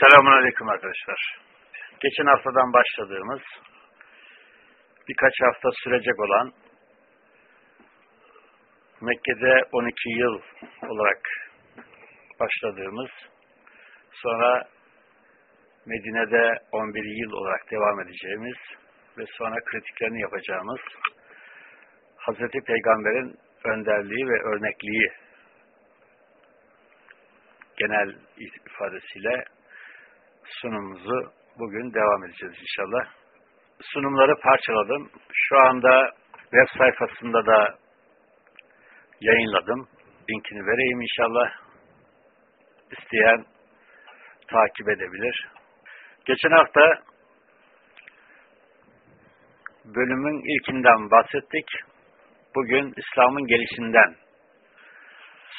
Selamun Aleyküm arkadaşlar. Geçen haftadan başladığımız birkaç hafta sürecek olan Mekke'de 12 yıl olarak başladığımız sonra Medine'de 11 yıl olarak devam edeceğimiz ve sonra kritiklerini yapacağımız Hazreti Peygamber'in önderliği ve örnekliği genel ifadesiyle sunumumuzu bugün devam edeceğiz inşallah. Sunumları parçaladım. Şu anda web sayfasında da yayınladım. Linkini vereyim inşallah. İsteyen takip edebilir. Geçen hafta bölümün ilkinden bahsettik. Bugün İslam'ın gelişinden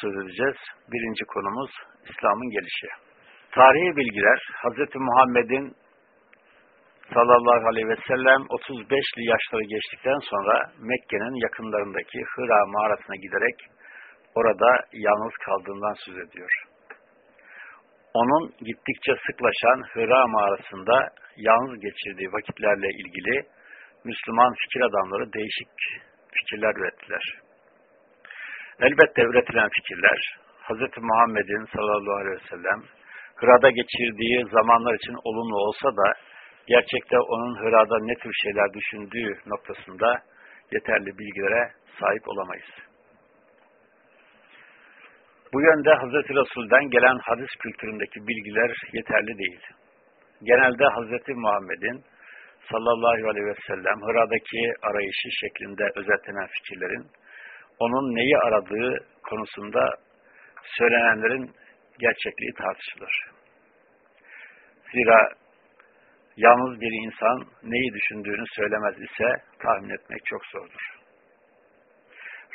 söz edeceğiz. Birinci konumuz İslam'ın gelişi. Tarihi bilgiler Hz. Muhammed'in sallallahu aleyhi ve sellem 35'li yaşları geçtikten sonra Mekke'nin yakınlarındaki Hıra mağarasına giderek orada yalnız kaldığından söz ediyor. Onun gittikçe sıklaşan Hıra mağarasında yalnız geçirdiği vakitlerle ilgili Müslüman fikir adamları değişik fikirler ürettiler. Elbette üretilen fikirler Hz. Muhammed'in sallallahu aleyhi ve sellem Hıra'da geçirdiği zamanlar için olumlu olsa da gerçekte onun Hıra'da ne tür şeyler düşündüğü noktasında yeterli bilgilere sahip olamayız. Bu yönde Hz. Resul'den gelen hadis kültüründeki bilgiler yeterli değil. Genelde Hz. Muhammed'in sallallahu aleyhi ve sellem Hıra'daki arayışı şeklinde özetlenen fikirlerin onun neyi aradığı konusunda söylenenlerin gerçekliği tartışılır. Zira yalnız bir insan neyi düşündüğünü söylemez ise tahmin etmek çok zordur.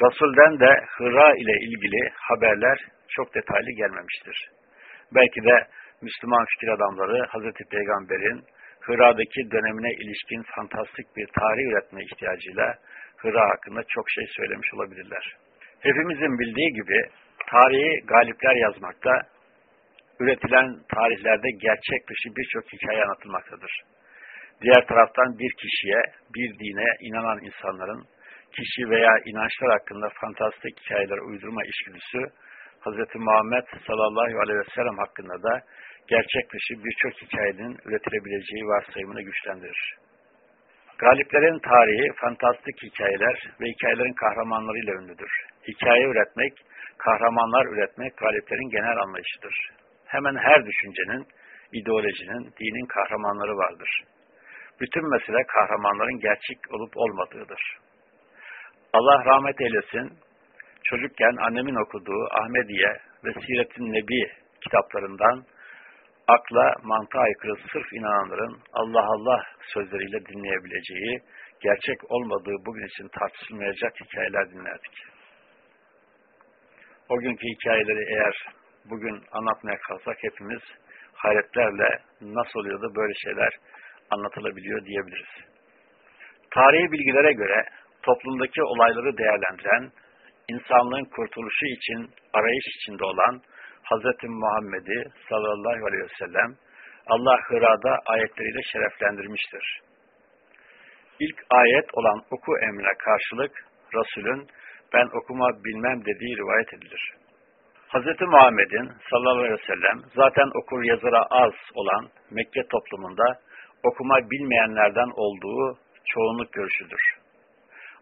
Resul'den de Hıra ile ilgili haberler çok detaylı gelmemiştir. Belki de Müslüman fikir adamları Hz. Peygamber'in Hıra'daki dönemine ilişkin fantastik bir tarih üretme ihtiyacıyla Hıra hakkında çok şey söylemiş olabilirler. Hepimizin bildiği gibi tarihi galipler yazmakta, üretilen tarihlerde gerçek dışı birçok hikaye anlatılmaktadır. Diğer taraftan bir kişiye, bir dine inanan insanların kişi veya inançlar hakkında fantastik hikayeler uydurma işgüdüsü Hz. Muhammed sallallahu aleyhi ve sellem hakkında da gerçek dışı birçok hikayenin üretilebileceği varsayımını güçlendirir. Galiplerin tarihi fantastik hikayeler ve hikayelerin kahramanlarıyla ünlüdür. Hikaye üretmek, kahramanlar üretmek galiplerin genel anlayışıdır. Hemen her düşüncenin, ideolojinin, dinin kahramanları vardır. Bütün mesele kahramanların gerçek olup olmadığıdır. Allah rahmet eylesin, çocukken annemin okuduğu Ahmediye ve Siret-i Nebi kitaplarından akla, mantığa aykırı sırf inananların Allah Allah sözleriyle dinleyebileceği, gerçek olmadığı bugün için tartışılmayacak hikayeler dinlerdik. O günkü hikayeleri eğer bugün anlatmaya kalsak hepimiz hayretlerle nasıl oluyor da böyle şeyler anlatılabiliyor diyebiliriz. Tarihi bilgilere göre toplumdaki olayları değerlendiren, insanlığın kurtuluşu için arayış içinde olan Hz. Muhammed'i sallallahu aleyhi ve sellem Allah Hıra'da ayetleriyle şereflendirmiştir. İlk ayet olan oku emrine karşılık Resul'ün ben okuma bilmem dediği rivayet edilir. Hz. Muhammed'in sallallahu aleyhi ve sellem zaten okur yazara az olan Mekke toplumunda okuma bilmeyenlerden olduğu çoğunluk görüşüdür.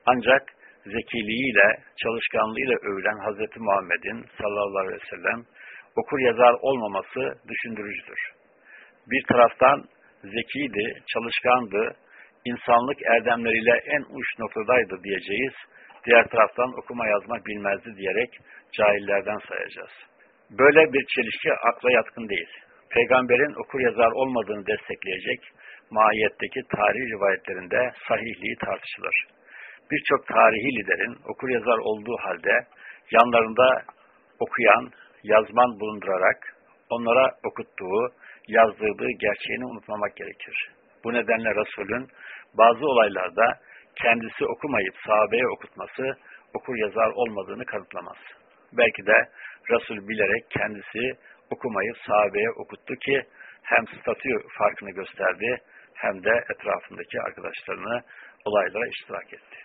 Ancak zekiliğiyle, çalışkanlığıyla övülen Hz. Muhammed'in sallallahu aleyhi ve sellem okur yazar olmaması düşündürücüdür. Bir taraftan zekiydi, çalışkandı, insanlık erdemleriyle en uç noktadaydı diyeceğiz. Diğer taraftan okuma yazma bilmezdi diyerek cahillerden sayacağız. Böyle bir çelişki akla yatkın değil. Peygamberin okur yazar olmadığını destekleyecek mahiyetteki tarih rivayetlerinde sahihliği tartışılır. Birçok tarihi liderin okur yazar olduğu halde yanlarında okuyan, yazman bulundurarak onlara okuttuğu, yazdırdığı gerçeğini unutmamak gerekir. Bu nedenle Resul'ün bazı olaylarda kendisi okumayıp sahabeye okutması okur yazar olmadığını kanıtlamaz. Belki de Resul bilerek kendisi okumayıp sahabeye okuttu ki hem statü farkını gösterdi hem de etrafındaki arkadaşlarını olaylara iştirak etti.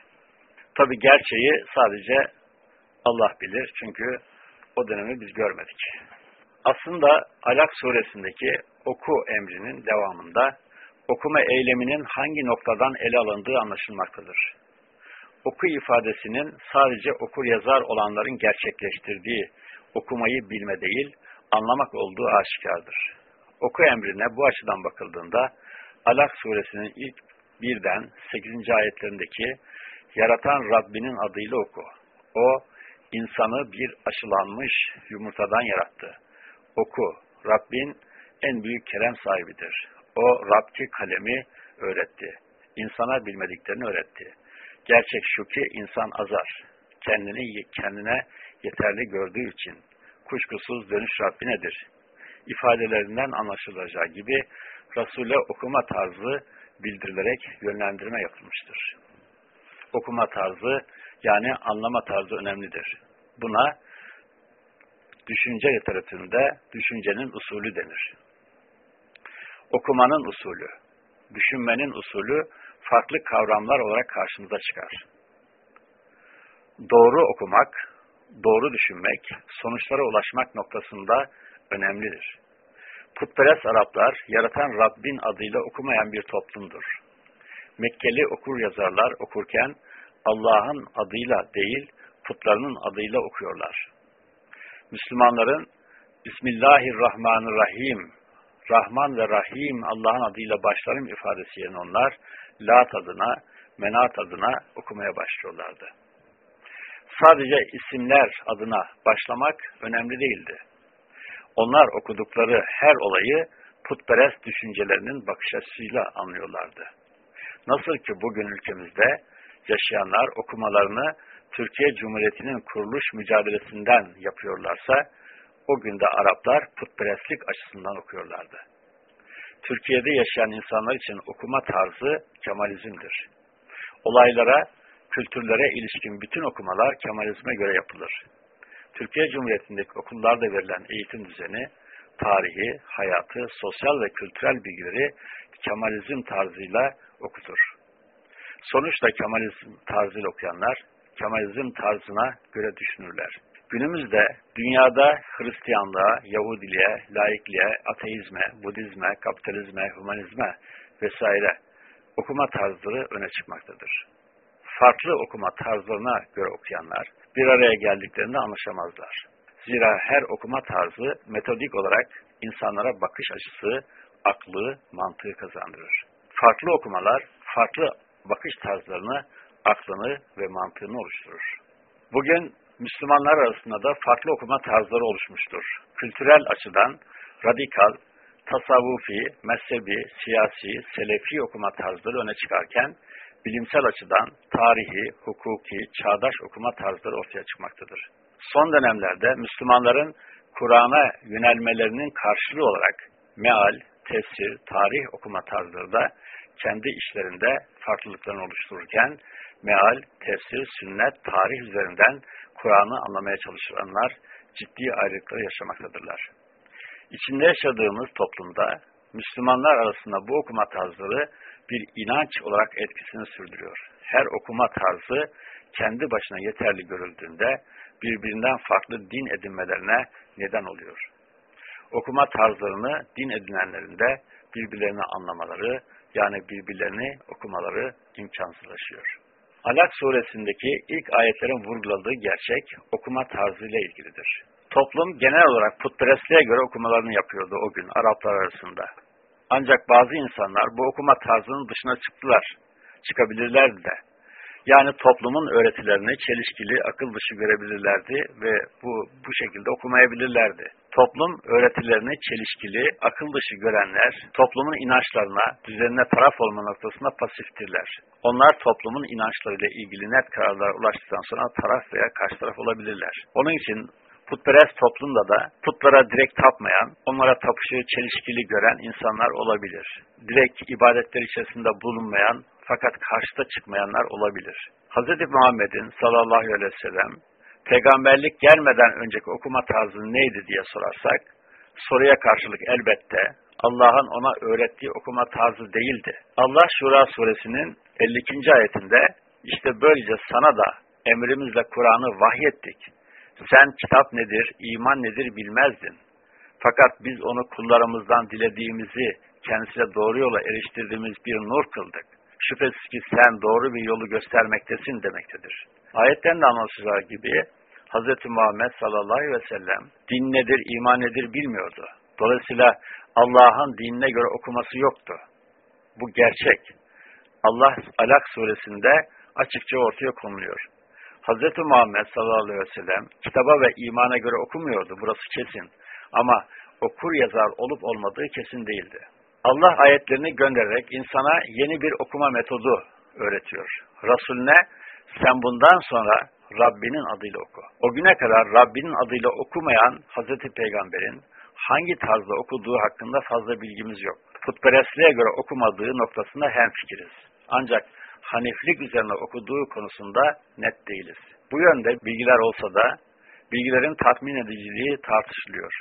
Tabi gerçeği sadece Allah bilir çünkü o dönemi biz görmedik. Aslında Alak suresindeki oku emrinin devamında okuma eyleminin hangi noktadan ele alındığı anlaşılmaktadır. Oku ifadesinin sadece okur yazar olanların gerçekleştirdiği okumayı bilme değil, anlamak olduğu aşikardır. Oku emrine bu açıdan bakıldığında Alak suresinin ilk birden 8. ayetlerindeki yaratan Rabbinin adıyla oku. O, insanı bir aşılanmış yumurtadan yarattı. Oku, Rabbin en büyük kerem sahibidir. O, Rab ki kalemi öğretti. İnsana bilmediklerini öğretti. Gerçek şu ki insan azar. Kendini kendine yeterli gördüğü için. Kuşkusuz dönüş Rabbinedir. İfadelerinden anlaşılacağı gibi Resul'e okuma tarzı bildirilerek yönlendirme yapılmıştır. Okuma tarzı yani anlama tarzı önemlidir. Buna düşünce literatüründe düşüncenin usulü denir. Okumanın usulü, düşünmenin usulü farklı kavramlar olarak karşımıza çıkar. Doğru okumak, doğru düşünmek, sonuçlara ulaşmak noktasında önemlidir. Putperest Araplar, yaratan Rabbin adıyla okumayan bir toplumdur. Mekkeli okur yazarlar okurken Allah'ın adıyla değil, putlarının adıyla okuyorlar. Müslümanların Bismillahirrahmanirrahim, Rahman ve Rahim Allah'ın adıyla başlarım ifadesi yerine onlar Lat adına, Menat adına okumaya başlıyorlardı. Sadece isimler adına başlamak önemli değildi. Onlar okudukları her olayı putperest düşüncelerinin bakış açısıyla anlıyorlardı. Nasıl ki bugün ülkemizde yaşayanlar okumalarını Türkiye Cumhuriyeti'nin kuruluş mücadelesinden yapıyorlarsa, o günde Araplar putperestlik açısından okuyorlardı. Türkiye'de yaşayan insanlar için okuma tarzı Kemalizmdir. Olaylara, kültürlere ilişkin bütün okumalar Kemalizme göre yapılır. Türkiye Cumhuriyeti'ndeki okullarda verilen eğitim düzeni, tarihi, hayatı, sosyal ve kültürel bilgileri Kemalizm tarzıyla okutur. Sonuçta Kemalizm tarzıyla okuyanlar, Kemalizm tarzına göre düşünürler. Günümüzde dünyada Hristiyanlığa, Yahudiliğe, laikliğe, ateizme, Budizme, kapitalizme, humanizme vesaire okuma tarzları öne çıkmaktadır. Farklı okuma tarzlarına göre okuyanlar bir araya geldiklerinde anlaşamazlar. Zira her okuma tarzı metodik olarak insanlara bakış açısı, aklı, mantığı kazandırır. Farklı okumalar, farklı bakış tarzlarını, aklını ve mantığını oluşturur. Bugün Müslümanlar arasında da farklı okuma tarzları oluşmuştur. Kültürel açıdan radikal, tasavvufi, mezhebi, siyasi, selefi okuma tarzları öne çıkarken, bilimsel açıdan tarihi, hukuki, çağdaş okuma tarzları ortaya çıkmaktadır. Son dönemlerde Müslümanların Kur'an'a yönelmelerinin karşılığı olarak meal, tefsir, tarih okuma tarzları da kendi işlerinde farklılıklarını oluştururken, meal, tefsir, sünnet, tarih üzerinden Kur'an'ı anlamaya çalışanlar ciddi ayrılıkları yaşamaktadırlar. İçinde yaşadığımız toplumda Müslümanlar arasında bu okuma tarzları bir inanç olarak etkisini sürdürüyor. Her okuma tarzı kendi başına yeterli görüldüğünde birbirinden farklı din edinmelerine neden oluyor. Okuma tarzlarını din edinenlerin de birbirlerini anlamaları yani birbirlerini okumaları imkansızlaşıyor. Alak suresindeki ilk ayetlerin vurguladığı gerçek okuma tarzıyla ilgilidir. Toplum genel olarak putperestliğe göre okumalarını yapıyordu o gün Araplar arasında. Ancak bazı insanlar bu okuma tarzının dışına çıktılar. Çıkabilirlerdi de. Yani toplumun öğretilerini çelişkili, akıl dışı görebilirlerdi ve bu, bu şekilde okumayabilirlerdi. Toplum öğretilerini çelişkili, akıl dışı görenler, toplumun inançlarına, düzenine taraf olma noktasında pasiftirler. Onlar toplumun inançlarıyla ilgili net kararlara ulaştıktan sonra taraf veya karşı taraf olabilirler. Onun için putperest toplumda da putlara direkt tapmayan, onlara tapışı çelişkili gören insanlar olabilir. Direkt ibadetler içerisinde bulunmayan, fakat karşıda çıkmayanlar olabilir. Hz. Muhammed'in sallallahu aleyhi ve sellem peygamberlik gelmeden önceki okuma tarzı neydi diye sorarsak, soruya karşılık elbette Allah'ın ona öğrettiği okuma tarzı değildi. Allah Şura suresinin 52. ayetinde işte böylece sana da emrimizle Kur'an'ı vahyettik. Sen kitap nedir, iman nedir bilmezdin. Fakat biz onu kullarımızdan dilediğimizi kendisine doğru yola eriştirdiğimiz bir nur kıldık. Şüphesiz ki sen doğru bir yolu göstermektesin demektedir. Ayetten de anlaşılacağı gibi Hz. Muhammed sallallahu aleyhi ve sellem din nedir, iman nedir bilmiyordu. Dolayısıyla Allah'ın dinine göre okuması yoktu. Bu gerçek. Allah Alak suresinde açıkça ortaya konuluyor. Hz. Muhammed sallallahu aleyhi ve sellem kitaba ve imana göre okumuyordu. Burası kesin. Ama okur yazar olup olmadığı kesin değildi. Allah ayetlerini göndererek insana yeni bir okuma metodu öğretiyor. Resulüne sen bundan sonra Rabbinin adıyla oku. O güne kadar Rabbinin adıyla okumayan Hazreti Peygamber'in hangi tarzda okuduğu hakkında fazla bilgimiz yok. Putperestliğe göre okumadığı noktasında hemfikiriz. Ancak Haniflik üzerine okuduğu konusunda net değiliz. Bu yönde bilgiler olsa da bilgilerin tatmin ediciliği tartışılıyor.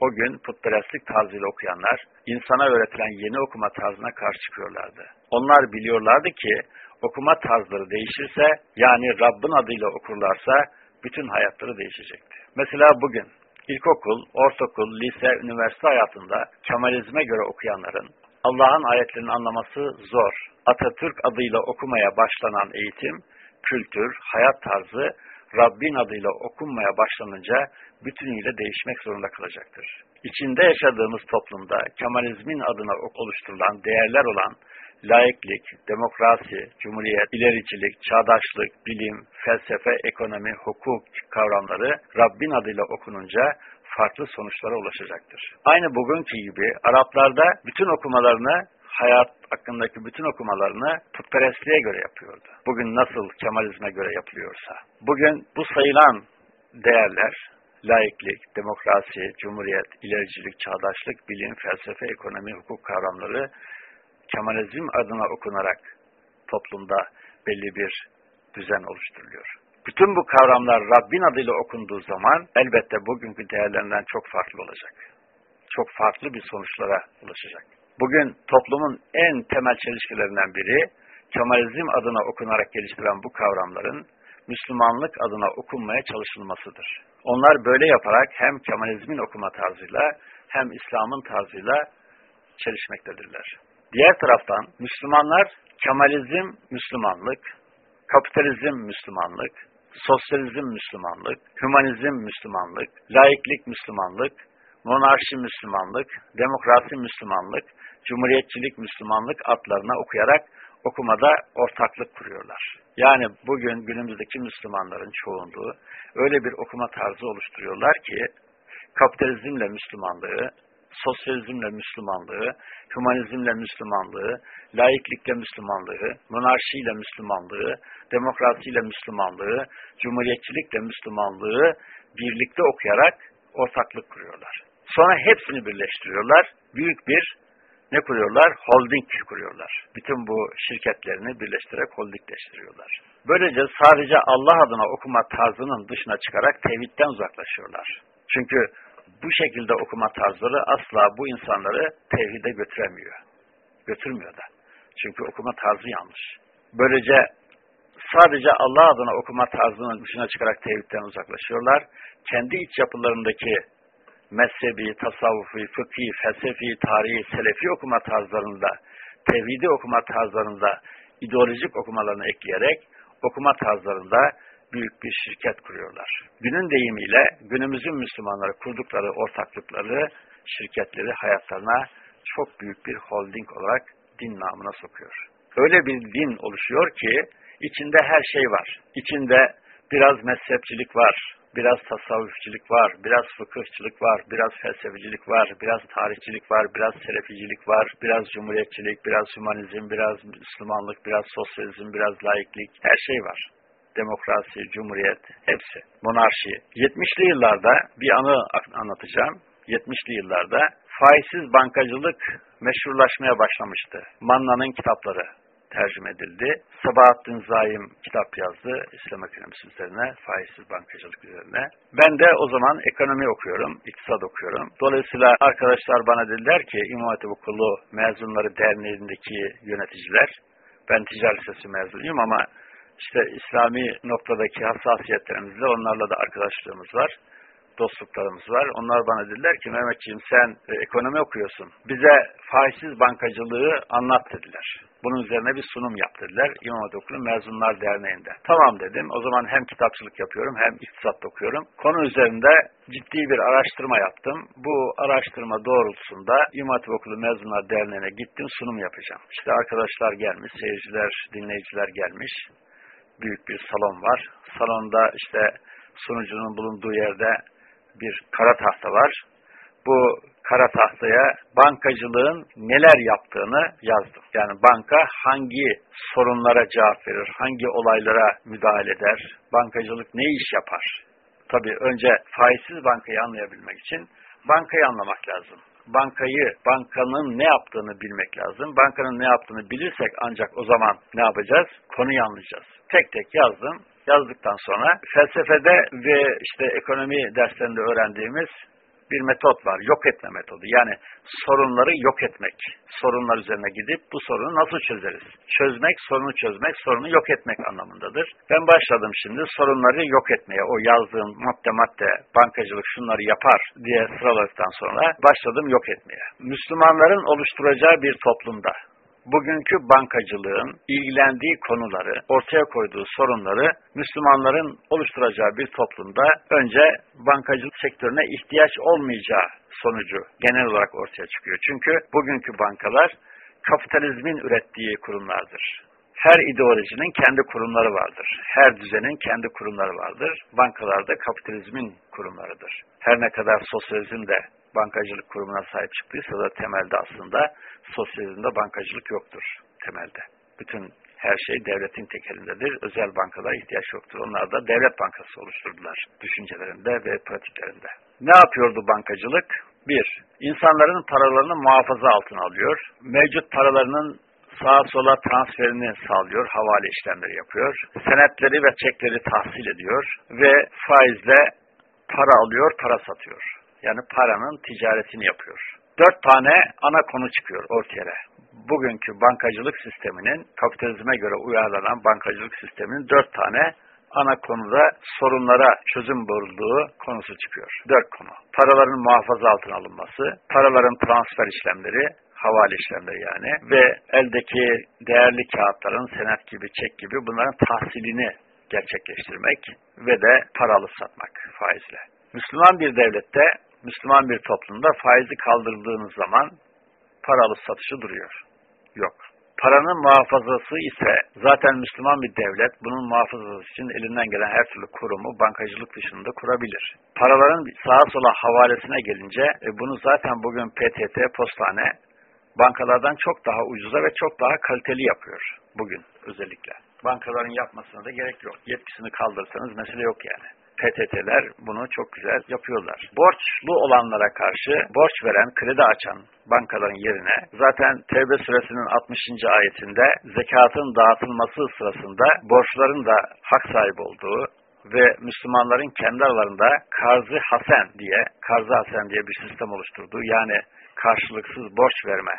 O gün putperestlik tarzıyla okuyanlar insana öğretilen yeni okuma tarzına karşı çıkıyorlardı. Onlar biliyorlardı ki okuma tarzları değişirse yani Rabbin adıyla okurlarsa bütün hayatları değişecekti. Mesela bugün ilkokul, ortaokul, lise, üniversite hayatında Kemalizme göre okuyanların Allah'ın ayetlerini anlaması zor. Atatürk adıyla okumaya başlanan eğitim, kültür, hayat tarzı Rabbin adıyla okunmaya başlanınca bütünüyle değişmek zorunda kalacaktır. İçinde yaşadığımız toplumda Kemalizmin adına oluşturulan değerler olan laiklik, demokrasi, cumhuriyet, ilericilik, çağdaşlık, bilim, felsefe, ekonomi, hukuk kavramları Rabbin adıyla okununca farklı sonuçlara ulaşacaktır. Aynı bugünkü gibi Araplarda bütün okumalarını hayat hakkındaki bütün okumalarını putperestliğe göre yapıyordu. Bugün nasıl Kemalizme göre yapılıyorsa. Bugün bu sayılan değerler, laiklik, demokrasi, cumhuriyet, ilericilik, çağdaşlık, bilim, felsefe, ekonomi, hukuk kavramları Kemalizm adına okunarak toplumda belli bir düzen oluşturuluyor. Bütün bu kavramlar Rabbin adıyla okunduğu zaman elbette bugünkü değerlerinden çok farklı olacak. Çok farklı bir sonuçlara ulaşacak. Bugün toplumun en temel çelişkilerinden biri Kemalizm adına okunarak geliştirilen bu kavramların Müslümanlık adına okunmaya çalışılmasıdır. Onlar böyle yaparak hem Kemalizmin okuma tarzıyla hem İslam'ın tarzıyla çelişmektedirler. Diğer taraftan Müslümanlar Kemalizm Müslümanlık, kapitalizm Müslümanlık, sosyalizm Müslümanlık, hümanizm Müslümanlık, laiklik Müslümanlık, monarşi Müslümanlık, demokrasi Müslümanlık, cumhuriyetçilik Müslümanlık adlarına okuyarak okumada ortaklık kuruyorlar. Yani bugün günümüzdeki Müslümanların çoğunluğu öyle bir okuma tarzı oluşturuyorlar ki kapitalizmle Müslümanlığı, sosyalizmle Müslümanlığı, hümanizmle Müslümanlığı, laiklikle Müslümanlığı, monarşiyle Müslümanlığı, demokrasiyle Müslümanlığı, cumhuriyetçilikle Müslümanlığı birlikte okuyarak ortaklık kuruyorlar. Sonra hepsini birleştiriyorlar. Büyük bir ne kuruyorlar? Holding kuruyorlar. Bütün bu şirketlerini birleştirerek holdingleştiriyorlar. Böylece sadece Allah adına okuma tarzının dışına çıkarak tevhidden uzaklaşıyorlar. Çünkü bu şekilde okuma tarzları asla bu insanları tevhide götüremiyor. Götürmüyor da. Çünkü okuma tarzı yanlış. Böylece sadece Allah adına okuma tarzının dışına çıkarak tevhidden uzaklaşıyorlar. Kendi iç yapılarındaki mezhebi, tasavvufi, fıkhi, felsefi, tarihi, selefi okuma tarzlarında, tevhidi okuma tarzlarında ideolojik okumalarını ekleyerek okuma tarzlarında büyük bir şirket kuruyorlar. Günün deyimiyle günümüzün Müslümanları kurdukları ortaklıkları, şirketleri hayatlarına çok büyük bir holding olarak din namına sokuyor. Öyle bir din oluşuyor ki içinde her şey var. İçinde biraz mezhepçilik var, biraz tasavvufçilik var, biraz fıkıhçılık var, biraz felsefecilik var, biraz tarihçilik var, biraz seleficilik var, biraz cumhuriyetçilik, biraz humanizm, biraz Müslümanlık, biraz sosyalizm, biraz laiklik, her şey var. Demokrasi, cumhuriyet, hepsi. Monarşi. 70'li yıllarda bir anı anlatacağım. 70'li yıllarda faizsiz bankacılık meşrulaşmaya başlamıştı. Manna'nın kitapları tercüme edildi. Sabahattin Zaim kitap yazdı İslam ekonomisi üzerine, faizsiz bankacılık üzerine. Ben de o zaman ekonomi okuyorum, iktisat okuyorum. Dolayısıyla arkadaşlar bana dediler ki İmam Hatip Okulu mezunları derneğindeki yöneticiler, ben ticaret lisesi mezunuyum ama işte İslami noktadaki hassasiyetlerimizle onlarla da arkadaşlığımız var dostluklarımız var. Onlar bana dediler ki Mehmetciğim sen e, ekonomi okuyorsun. Bize faizsiz bankacılığı anlat dediler. Bunun üzerine bir sunum yap dediler. İmam Hatip Okulu Mezunlar Derneği'nde. Tamam dedim. O zaman hem kitapçılık yapıyorum hem iktisat okuyorum. Konu üzerinde ciddi bir araştırma yaptım. Bu araştırma doğrultusunda İmam Hatip Okulu Mezunlar Derneği'ne gittim sunum yapacağım. İşte arkadaşlar gelmiş, seyirciler, dinleyiciler gelmiş. Büyük bir salon var. Salonda işte sunucunun bulunduğu yerde bir kara tahta var. Bu kara tahtaya bankacılığın neler yaptığını yazdım. Yani banka hangi sorunlara cevap verir, hangi olaylara müdahale eder, bankacılık ne iş yapar? Tabii önce faizsiz bankayı anlayabilmek için bankayı anlamak lazım. Bankayı, bankanın ne yaptığını bilmek lazım. Bankanın ne yaptığını bilirsek ancak o zaman ne yapacağız? Konuyu anlayacağız. Tek tek yazdım yazdıktan sonra felsefede ve işte ekonomi derslerinde öğrendiğimiz bir metot var. Yok etme metodu. Yani sorunları yok etmek. Sorunlar üzerine gidip bu sorunu nasıl çözeriz? Çözmek, sorunu çözmek, sorunu yok etmek anlamındadır. Ben başladım şimdi sorunları yok etmeye. O yazdığım madde madde bankacılık şunları yapar diye sıraladıktan sonra başladım yok etmeye. Müslümanların oluşturacağı bir toplumda bugünkü bankacılığın ilgilendiği konuları, ortaya koyduğu sorunları Müslümanların oluşturacağı bir toplumda önce bankacılık sektörüne ihtiyaç olmayacağı sonucu genel olarak ortaya çıkıyor. Çünkü bugünkü bankalar kapitalizmin ürettiği kurumlardır. Her ideolojinin kendi kurumları vardır. Her düzenin kendi kurumları vardır. Bankalar da kapitalizmin kurumlarıdır. Her ne kadar sosyalizm de bankacılık kurumuna sahip çıktıysa da temelde aslında sosyalizmde bankacılık yoktur temelde. Bütün her şey devletin tekelindedir. Özel bankalara ihtiyaç yoktur. Onlar da devlet bankası oluşturdular düşüncelerinde ve pratiklerinde. Ne yapıyordu bankacılık? Bir, insanların paralarını muhafaza altına alıyor. Mevcut paralarının sağa sola transferini sağlıyor, havale işlemleri yapıyor. Senetleri ve çekleri tahsil ediyor ve faizle para alıyor, para satıyor. Yani paranın ticaretini yapıyor. Dört tane ana konu çıkıyor ortaya. Bugünkü bankacılık sisteminin, kapitalizme göre uyarlanan bankacılık sisteminin dört tane ana konuda sorunlara çözüm bulduğu konusu çıkıyor. Dört konu. Paraların muhafaza altına alınması, paraların transfer işlemleri, havale işlemleri yani ve eldeki değerli kağıtların senet gibi, çek gibi bunların tahsilini gerçekleştirmek ve de paralı satmak faizle. Müslüman bir devlette, Müslüman bir toplumda faizi kaldırdığınız zaman paralı satışı duruyor. Yok. Paranın muhafazası ise zaten Müslüman bir devlet bunun muhafazası için elinden gelen her türlü kurumu bankacılık dışında kurabilir. Paraların sağa sola havalesine gelince e, bunu zaten bugün PTT, postane bankalardan çok daha ucuza ve çok daha kaliteli yapıyor bugün özellikle. Bankaların yapmasına da gerek yok. Yetkisini kaldırsanız mesele yok yani. PTT'ler bunu çok güzel yapıyorlar. Borçlu olanlara karşı borç veren, kredi açan bankaların yerine zaten Tevbe suresinin 60. ayetinde zekatın dağıtılması sırasında borçların da hak sahibi olduğu ve Müslümanların kendi aralarında karzı hasen diye, karzı hasen diye bir sistem oluşturduğu yani karşılıksız borç verme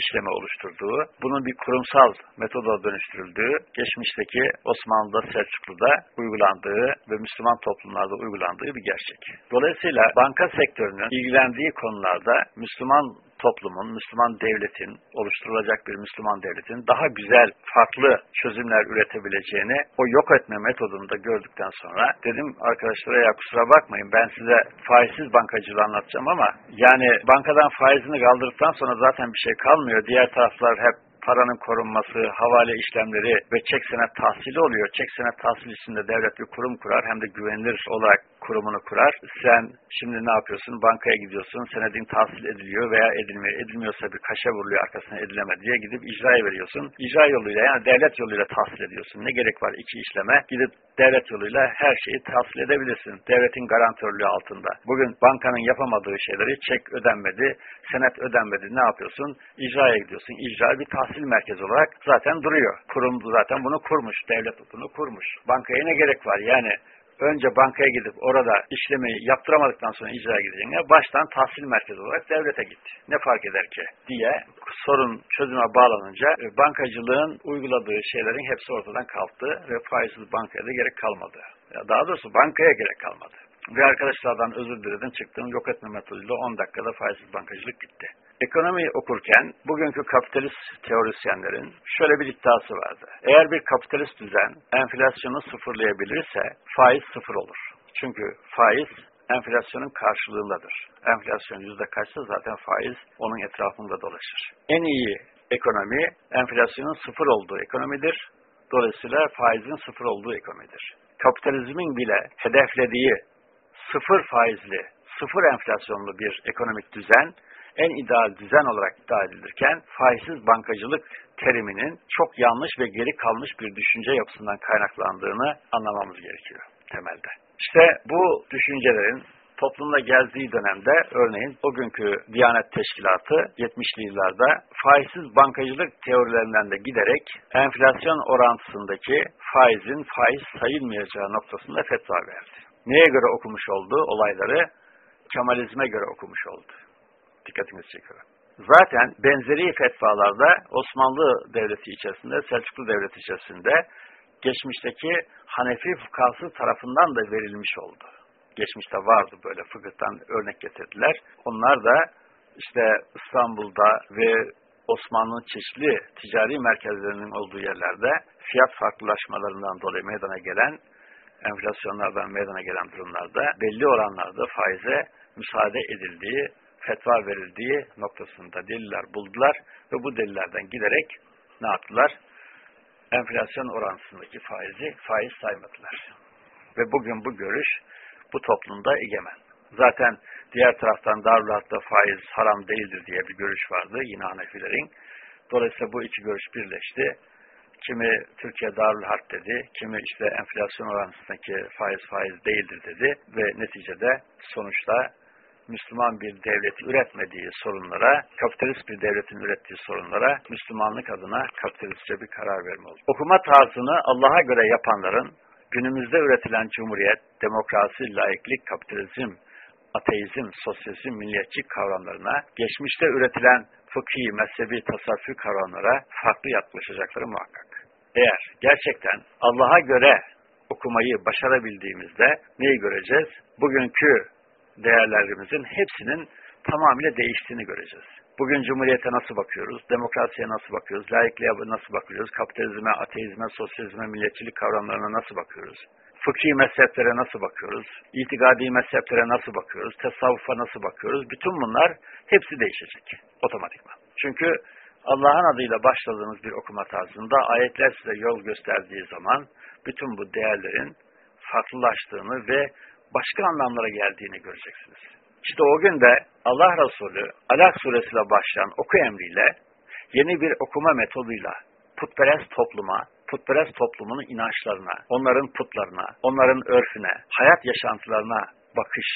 işlemi oluşturduğu, bunun bir kurumsal metoda dönüştürüldüğü, geçmişteki Osmanlı'da, Selçuklu'da uygulandığı ve Müslüman toplumlarda uygulandığı bir gerçek. Dolayısıyla banka sektörünün ilgilendiği konularda Müslüman toplumun, Müslüman devletin, oluşturulacak bir Müslüman devletin daha güzel, farklı çözümler üretebileceğini o yok etme metodunu da gördükten sonra dedim arkadaşlara ya kusura bakmayın ben size faizsiz bankacılığı anlatacağım ama yani bankadan faizini kaldırdıktan sonra zaten bir şey kalmıyor. Diğer taraflar hep paranın korunması, havale işlemleri ve çek senet tahsili oluyor. Çek senet tahsili içinde devlet bir kurum kurar hem de güvenilir olarak kurumunu kurar. Sen şimdi ne yapıyorsun? Bankaya gidiyorsun, senedin tahsil ediliyor veya edilmiyor. Edilmiyorsa bir kaşe vuruluyor arkasına edilemedi diye gidip icraya veriyorsun. İcra yoluyla yani devlet yoluyla tahsil ediyorsun. Ne gerek var iki işleme? Gidip devlet yoluyla her şeyi tahsil edebilirsin. Devletin garantörlüğü altında. Bugün bankanın yapamadığı şeyleri çek ödenmedi, senet ödenmedi. Ne yapıyorsun? İcraya gidiyorsun. İcra bir tahsil tahsil merkezi olarak zaten duruyor. Kurum zaten bunu kurmuş, devlet bunu kurmuş. Bankaya ne gerek var? Yani önce bankaya gidip orada işlemi yaptıramadıktan sonra icra gideceğine baştan tahsil merkezi olarak devlete gitti. Ne fark eder ki diye sorun çözüme bağlanınca e, bankacılığın uyguladığı şeylerin hepsi ortadan kalktı ve faizsiz bankaya da gerek kalmadı. Daha doğrusu bankaya gerek kalmadı. Ve arkadaşlardan özür diledim çıktım yok etme metoduyla 10 dakikada faizsiz bankacılık gitti. Ekonomi okurken bugünkü kapitalist teorisyenlerin şöyle bir iddiası vardı. Eğer bir kapitalist düzen enflasyonu sıfırlayabilirse faiz sıfır olur. Çünkü faiz enflasyonun karşılığındadır. Enflasyon yüzde kaçsa zaten faiz onun etrafında dolaşır. En iyi ekonomi enflasyonun sıfır olduğu ekonomidir. Dolayısıyla faizin sıfır olduğu ekonomidir. Kapitalizmin bile hedeflediği sıfır faizli, sıfır enflasyonlu bir ekonomik düzen en ideal düzen olarak iddia edilirken faizsiz bankacılık teriminin çok yanlış ve geri kalmış bir düşünce yapısından kaynaklandığını anlamamız gerekiyor temelde. İşte bu düşüncelerin toplumda geldiği dönemde örneğin o günkü Diyanet Teşkilatı 70'li yıllarda faizsiz bankacılık teorilerinden de giderek enflasyon orantısındaki faizin faiz sayılmayacağı noktasında fetva verdi. Neye göre okumuş oldu olayları? Kemalizme göre okumuş oldu dikkatinizi çekiyorum. Zaten benzeri fetvalarda Osmanlı Devleti içerisinde, Selçuklu Devleti içerisinde geçmişteki Hanefi fukası tarafından da verilmiş oldu. Geçmişte vardı böyle fıkıhtan örnek getirdiler. Onlar da işte İstanbul'da ve Osmanlı'nın çeşitli ticari merkezlerinin olduğu yerlerde fiyat farklılaşmalarından dolayı meydana gelen enflasyonlardan meydana gelen durumlarda belli oranlarda faize müsaade edildiği fetva verildiği noktasında deliller buldular ve bu delillerden giderek ne yaptılar? Enflasyon orantısındaki faizi faiz saymadılar. Ve bugün bu görüş bu toplumda egemen. Zaten diğer taraftan Darülharp'ta faiz haram değildir diye bir görüş vardı yine Hanefilerin. Dolayısıyla bu iki görüş birleşti. Kimi Türkiye Darül Harp dedi, kimi işte enflasyon orantısındaki faiz faiz değildir dedi ve neticede sonuçta Müslüman bir devlet üretmediği sorunlara, kapitalist bir devletin ürettiği sorunlara Müslümanlık adına kapitalistçe bir karar verme oldu. Okuma tarzını Allah'a göre yapanların günümüzde üretilen cumhuriyet, demokrasi, laiklik, kapitalizm, ateizm, sosyalizm, milliyetçi kavramlarına, geçmişte üretilen fıkhi, mezhebi, tasavvufi kavramlara farklı yaklaşacakları muhakkak. Eğer gerçekten Allah'a göre okumayı başarabildiğimizde neyi göreceğiz? Bugünkü değerlerimizin hepsinin tamamıyla değiştiğini göreceğiz. Bugün Cumhuriyete nasıl bakıyoruz, demokrasiye nasıl bakıyoruz, laikliğe nasıl bakıyoruz, kapitalizme, ateizme, sosyalizme, milliyetçilik kavramlarına nasıl bakıyoruz, fıkhi mezheplere nasıl bakıyoruz, itikadi mezheplere nasıl bakıyoruz, tasavvufa nasıl bakıyoruz, bütün bunlar hepsi değişecek otomatikman. Çünkü Allah'ın adıyla başladığınız bir okuma tarzında ayetler size yol gösterdiği zaman bütün bu değerlerin farklılaştığını ve başka anlamlara geldiğini göreceksiniz. İşte o gün de Allah Resulü Alak suresiyle başlayan oku emriyle yeni bir okuma metoduyla putperest topluma, putperest toplumun inançlarına, onların putlarına, onların örfüne, hayat yaşantılarına bakış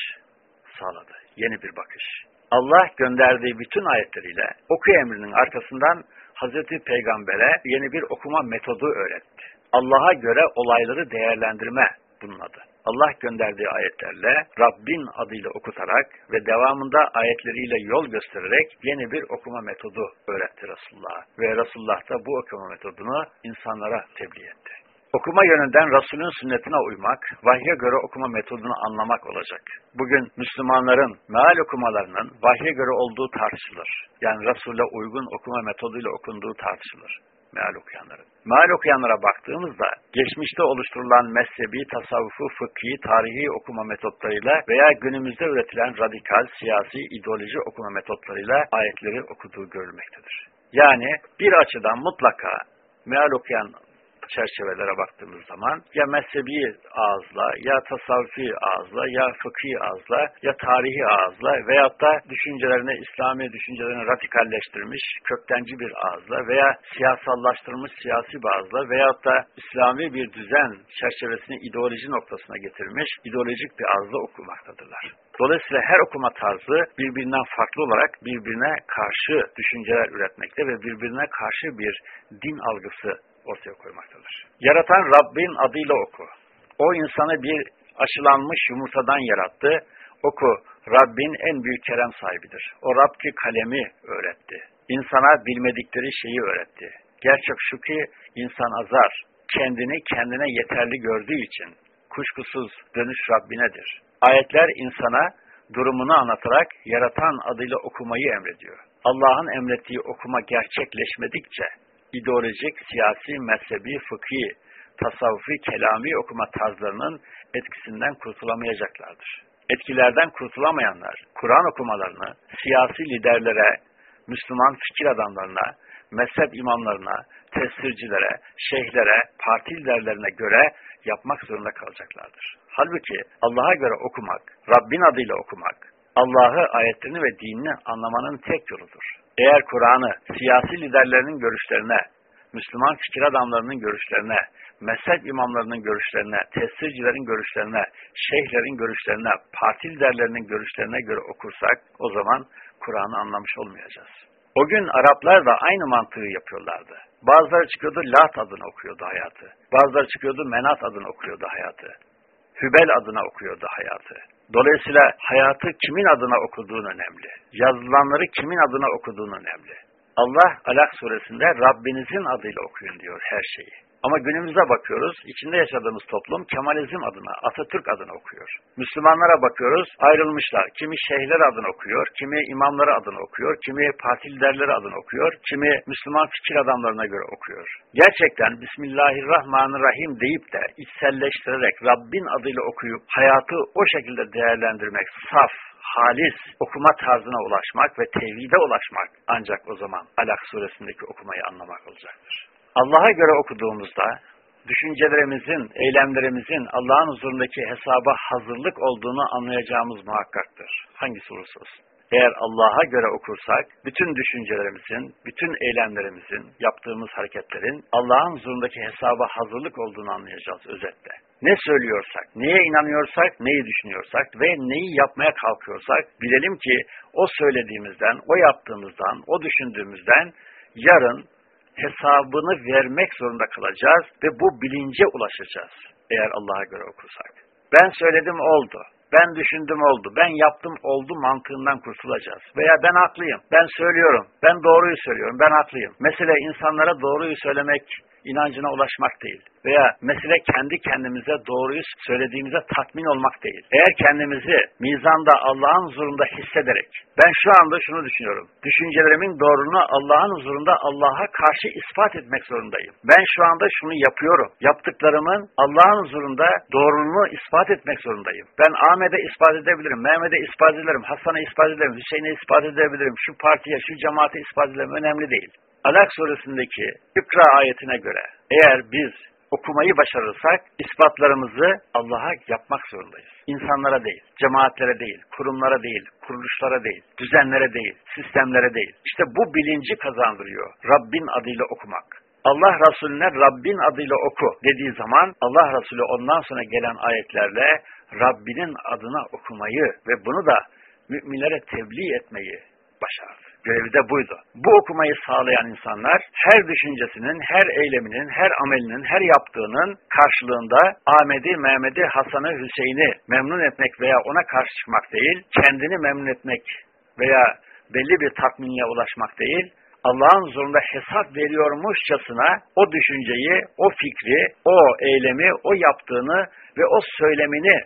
sağladı. Yeni bir bakış. Allah gönderdiği bütün ayetleriyle oku emrinin arkasından Hazreti Peygamber'e yeni bir okuma metodu öğretti. Allah'a göre olayları değerlendirme bunun adı. Allah gönderdiği ayetlerle Rabbin adıyla okutarak ve devamında ayetleriyle yol göstererek yeni bir okuma metodu öğretti Resulullah. Ve Resulullah da bu okuma metodunu insanlara tebliğ etti. Okuma yönünden Resulün sünnetine uymak, vahye göre okuma metodunu anlamak olacak. Bugün Müslümanların meal okumalarının vahye göre olduğu tartışılır. Yani Resul'e uygun okuma metoduyla okunduğu tartışılır meal okuyanların. Meal okuyanlara baktığımızda geçmişte oluşturulan mezhebi, tasavvufu, fıkhi, tarihi okuma metotlarıyla veya günümüzde üretilen radikal, siyasi, ideoloji okuma metotlarıyla ayetleri okuduğu görülmektedir. Yani bir açıdan mutlaka meal okuyan çerçevelere baktığımız zaman ya mezhebi ağızla, ya tasavvufi ağızla, ya fıkhi ağızla, ya tarihi ağızla veyahut da düşüncelerini, İslami düşüncelerini radikalleştirmiş, köktenci bir ağızla veya siyasallaştırılmış siyasi bir ağızla veyahut da İslami bir düzen çerçevesini ideoloji noktasına getirmiş, ideolojik bir ağızla okumaktadırlar. Dolayısıyla her okuma tarzı birbirinden farklı olarak birbirine karşı düşünceler üretmekte ve birbirine karşı bir din algısı ortaya koymaktadır. Yaratan Rabbin adıyla oku. O insanı bir aşılanmış yumurtadan yarattı. Oku, Rabbin en büyük kerem sahibidir. O Rab ki kalemi öğretti. İnsana bilmedikleri şeyi öğretti. Gerçek şu ki insan azar, kendini kendine yeterli gördüğü için kuşkusuz dönüş Rabbinedir. Ayetler insana durumunu anlatarak yaratan adıyla okumayı emrediyor. Allah'ın emrettiği okuma gerçekleşmedikçe ideolojik, siyasi, mezhebi, fıkhi, tasavvufi, kelami okuma tarzlarının etkisinden kurtulamayacaklardır. Etkilerden kurtulamayanlar, Kur'an okumalarını siyasi liderlere, Müslüman fikir adamlarına, mezhep imamlarına, tesircilere, şeyhlere, parti liderlerine göre yapmak zorunda kalacaklardır. Halbuki Allah'a göre okumak, Rabbin adıyla okumak, Allah'ı, ayetlerini ve dinini anlamanın tek yoludur. Eğer Kur'an'ı siyasi liderlerinin görüşlerine, Müslüman fikir adamlarının görüşlerine, mezhep imamlarının görüşlerine, tesircilerin görüşlerine, şeyhlerin görüşlerine, parti liderlerinin görüşlerine göre okursak o zaman Kur'an'ı anlamış olmayacağız. O gün Araplar da aynı mantığı yapıyorlardı. Bazıları çıkıyordu Lat adını okuyordu hayatı. Bazıları çıkıyordu Menat adını okuyordu hayatı. Hübel adına okuyordu hayatı. Dolayısıyla hayatı kimin adına okuduğun önemli. Yazılanları kimin adına okuduğun önemli. Allah Alak suresinde Rabbinizin adıyla okuyun diyor her şeyi. Ama günümüze bakıyoruz, içinde yaşadığımız toplum Kemalizm adına, Atatürk adına okuyor. Müslümanlara bakıyoruz, ayrılmışlar. Kimi şeyhler adına okuyor, kimi imamları adına okuyor, kimi parti liderleri adına okuyor, kimi Müslüman fikir adamlarına göre okuyor. Gerçekten Bismillahirrahmanirrahim deyip de içselleştirerek Rabbin adıyla okuyup hayatı o şekilde değerlendirmek, saf, halis okuma tarzına ulaşmak ve tevhide ulaşmak ancak o zaman Alak suresindeki okumayı anlamak olacaktır. Allah'a göre okuduğumuzda düşüncelerimizin, eylemlerimizin Allah'ın huzurundaki hesaba hazırlık olduğunu anlayacağımız muhakkaktır. Hangisi olursa olsun. Eğer Allah'a göre okursak, bütün düşüncelerimizin, bütün eylemlerimizin, yaptığımız hareketlerin Allah'ın huzurundaki hesaba hazırlık olduğunu anlayacağız özetle. Ne söylüyorsak, neye inanıyorsak, neyi düşünüyorsak ve neyi yapmaya kalkıyorsak, bilelim ki o söylediğimizden, o yaptığımızdan, o düşündüğümüzden yarın hesabını vermek zorunda kalacağız ve bu bilince ulaşacağız eğer Allah'a göre okursak. Ben söyledim oldu, ben düşündüm oldu, ben yaptım oldu mantığından kurtulacağız. Veya ben haklıyım, ben söylüyorum, ben doğruyu söylüyorum, ben haklıyım. Mesele insanlara doğruyu söylemek inancına ulaşmak değil. Veya mesele kendi kendimize doğruyu söylediğimize tatmin olmak değil. Eğer kendimizi mizanda Allah'ın huzurunda hissederek, ben şu anda şunu düşünüyorum, düşüncelerimin doğruluğunu Allah'ın huzurunda Allah'a karşı ispat etmek zorundayım. Ben şu anda şunu yapıyorum, yaptıklarımın Allah'ın huzurunda doğruluğunu ispat etmek zorundayım. Ben Ahmet'e ispat edebilirim, Mehmet'e ispat edebilirim, Hasan'a ispat edebilirim, Hüseyin'e ispat edebilirim, şu partiye, şu cemaate ispat edebilirim, önemli değil. Alak suresindeki İkra ayetine göre eğer biz okumayı başarırsak ispatlarımızı Allah'a yapmak zorundayız. İnsanlara değil, cemaatlere değil, kurumlara değil, kuruluşlara değil, düzenlere değil, sistemlere değil. İşte bu bilinci kazandırıyor Rabbin adıyla okumak. Allah Resulüne Rabbin adıyla oku dediği zaman Allah Resulü ondan sonra gelen ayetlerle Rabbinin adına okumayı ve bunu da müminlere tebliğ etmeyi başardı. Görevi de buydu. Bu okumayı sağlayan insanlar her düşüncesinin, her eyleminin, her amelinin, her yaptığının karşılığında Ahmet'i, Mehmet'i, Hasan'ı, Hüseyin'i memnun etmek veya ona karşı çıkmak değil, kendini memnun etmek veya belli bir tatminliğe ulaşmak değil, Allah'ın huzurunda hesap veriyormuşçasına o düşünceyi, o fikri, o eylemi, o yaptığını ve o söylemini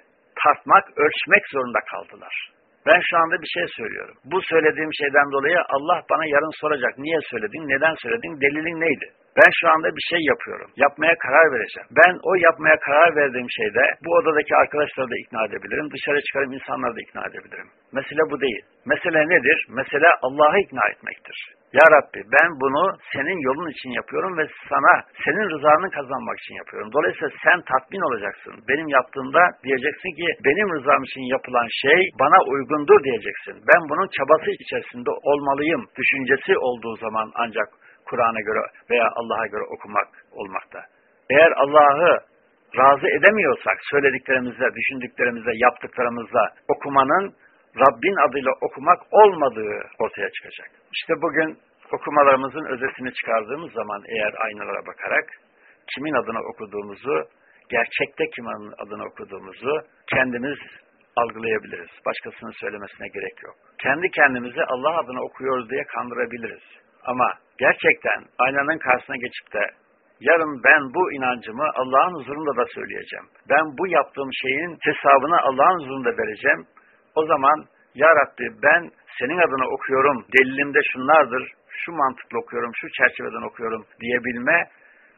tartmak, ölçmek zorunda kaldılar. Ben şu anda bir şey söylüyorum. Bu söylediğim şeyden dolayı Allah bana yarın soracak. Niye söyledin, neden söyledin, delilin neydi? Ben şu anda bir şey yapıyorum. Yapmaya karar vereceğim. Ben o yapmaya karar verdiğim şeyde bu odadaki arkadaşları da ikna edebilirim. Dışarı çıkarım insanları da ikna edebilirim. Mesele bu değil. Mesele nedir? Mesele Allah'ı ikna etmektir. Ya Rabbi ben bunu senin yolun için yapıyorum ve sana senin rızanı kazanmak için yapıyorum. Dolayısıyla sen tatmin olacaksın. Benim yaptığımda diyeceksin ki benim rızam için yapılan şey bana uygundur diyeceksin. Ben bunun çabası içerisinde olmalıyım düşüncesi olduğu zaman ancak Kur'an'a göre veya Allah'a göre okumak olmakta. Eğer Allah'ı razı edemiyorsak söylediklerimizle, düşündüklerimizle, yaptıklarımızla okumanın Rabbin adıyla okumak olmadığı ortaya çıkacak. İşte bugün okumalarımızın özetini çıkardığımız zaman eğer aynalara bakarak kimin adına okuduğumuzu, gerçekte kimin adına okuduğumuzu kendimiz algılayabiliriz. Başkasının söylemesine gerek yok. Kendi kendimizi Allah adına okuyoruz diye kandırabiliriz. Ama gerçekten aynanın karşısına geçip de yarın ben bu inancımı Allah'ın huzurunda da söyleyeceğim. Ben bu yaptığım şeyin hesabını Allah'ın huzurunda vereceğim. O zaman Ya Rabbi ben senin adına okuyorum, delilimde şunlardır, şu mantıkla okuyorum, şu çerçeveden okuyorum diyebilme